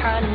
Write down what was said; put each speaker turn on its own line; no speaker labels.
سبحانك